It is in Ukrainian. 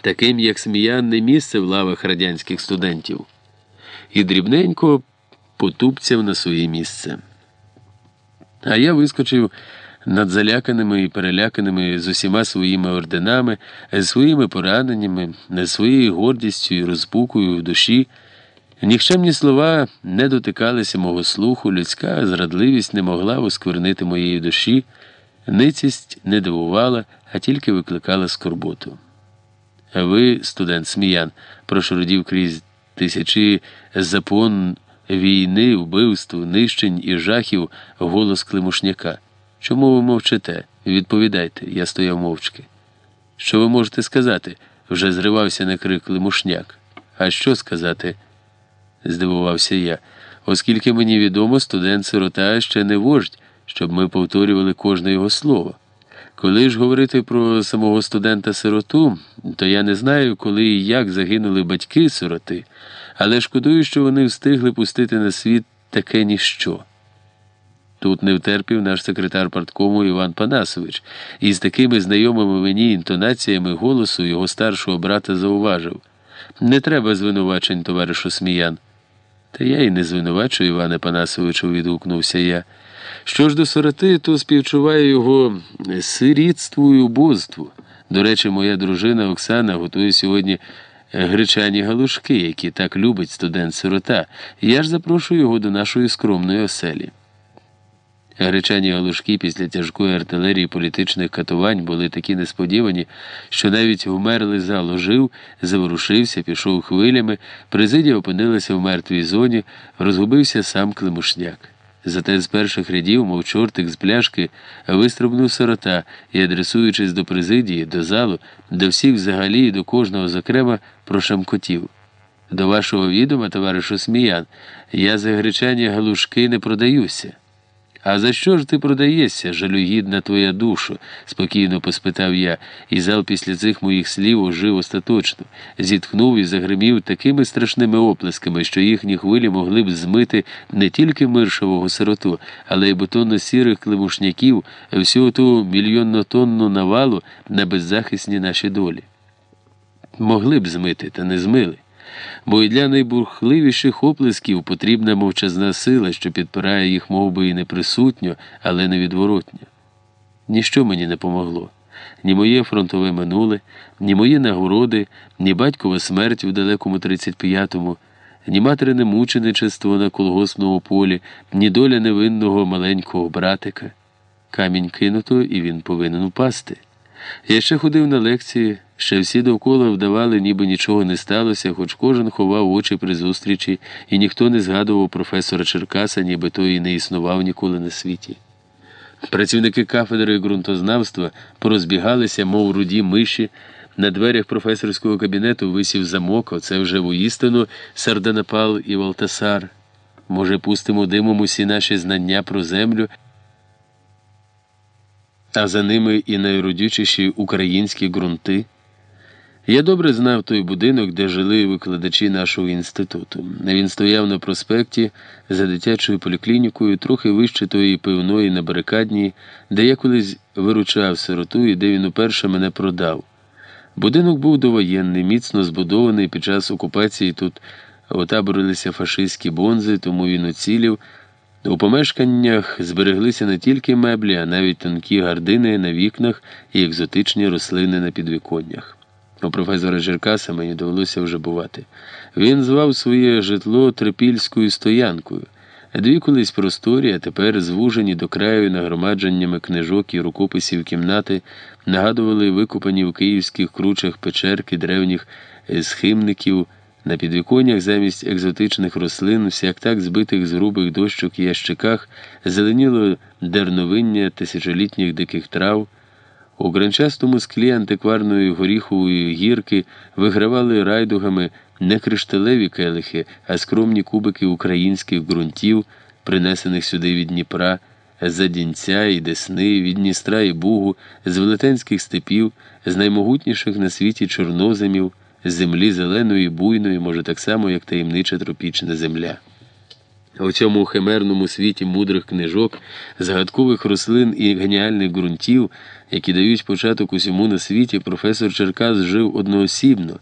таким як сміян не місце в лавах радянських студентів, і дрібненько потупцяв на своє місце. А я вискочив над заляканими і переляканими з усіма своїми орденами, з своїми пораненнями, з своєю гордістю і розпукою в душі. Нікчемні слова не дотикалися мого слуху, людська зрадливість не могла осквернити моєї душі, ницість не дивувала, а тільки викликала скорботу. Ви, студент сміян, прошуродів крізь тисячі запон війни, вбивств, нищень і жахів голос Климушняка. Чому ви мовчите? Відповідайте, я стояв мовчки. Що ви можете сказати? вже зривався на крик Климушняк. А що сказати? здивувався я. Оскільки мені відомо, студент сирота ще не вождь, щоб ми повторювали кожне його слово. Коли ж говорити про самого студента сироту, то я не знаю, коли і як загинули батьки сироти, але шкодую, що вони встигли пустити на світ таке ніщо. Тут не втерпів наш секретар парткому Іван Панасович, і з такими знайомими мені інтонаціями голосу його старшого брата зауважив не треба звинувачень, товаришу Сміян. Та я й не звинувачую, Іване Панасовичу, відгукнувся я. Що ж до сироти, то співчуваю його сирітству і убоству. До речі, моя дружина Оксана готує сьогодні гречані галушки, які так любить студент сирота. Я ж запрошую його до нашої скромної оселі. Гречані галушки після тяжкої артилерії політичних катувань були такі несподівані, що навіть вмерлий зал ожив, заворушився, пішов хвилями, президія опинилася в мертвій зоні, розгубився сам Климушняк. Зате з перших рядів, мов чортик з пляшки, вистрибнув сирота і, адресуючись до президії, до залу, до всіх взагалі і до кожного зокрема, прошамкотів. До вашого відома, товаришу Сміян, я за гречані галушки не продаюся. А за що ж ти продаєшся, жалюгідна твоя душу? спокійно поспитав я, і зал після цих моїх слів ожив остаточно, зітхнув і загримів такими страшними оплесками, що їхні хвилі могли б змити не тільки миршового сироту, але й бетонно сірих климушняків, всю ту мільйоннотонну навалу на беззахисні наші долі. Могли б змити, та не змили бо і для найбурхливіших оплесків потрібна мовчазна сила, що підпирає їх мов би, і неприсутньо, але невідворотньо. Ніщо мені не помогло. Ні моє фронтове минуле, ні мої нагороди, ні батькова смерть у далекому 35-му, ні материне мученичество на колгоспному полі, ні доля невинного маленького братика. Камінь кинуто, і він повинен упасти. Я ще ходив на лекції, ще всі довкола вдавали, ніби нічого не сталося, хоч кожен ховав очі при зустрічі, і ніхто не згадував професора Черкаса, ніби той і не існував ніколи на світі. Працівники кафедри ґрунтознавства порозбігалися, мов руді миші. На дверях професорського кабінету висів замок, оце вже воістину Сарданапал і Валтасар. Може, пустимо димом усі наші знання про землю а за ними і найродючіші українські ґрунти. Я добре знав той будинок, де жили викладачі нашого інституту. Він стояв на проспекті за дитячою поліклінікою, трохи вище тої пивної на барикадній, де я колись виручав сироту і де він уперше мене продав. Будинок був довоєнний, міцно збудований під час окупації тут отаборилися фашистські бонзи, тому він уцілів. У помешканнях збереглися не тільки меблі, а навіть тонкі гардини на вікнах і екзотичні рослини на підвіконнях. У професора Черкаса мені довелося вже бувати. Він звав своє житло трипільською стоянкою. Дві колись просторі, а тепер звужені до краю нагромадженнями книжок і рукописів кімнати, нагадували викопані в київських кручах печерки древніх схимників. На підвіконнях замість екзотичних рослин, всяк так збитих з грубих дощок і ящиках, зеленіло дерновиння тисячолітніх диких трав. У гранчастому склі антикварної горіхової гірки вигравали райдугами не кришталеві келихи, а скромні кубики українських ґрунтів, принесених сюди від Дніпра, з Дінця і Десни, від Дністра і Бугу, з велетенських степів, з наймогутніших на світі чорноземів землі зеленої, буйної, може, так само, як таємнича тропічна земля. У цьому химерному світі мудрих книжок, загадкових рослин і геніальних ґрунтів, які дають початок усьому на світі, професор Черкас жив одноосібно.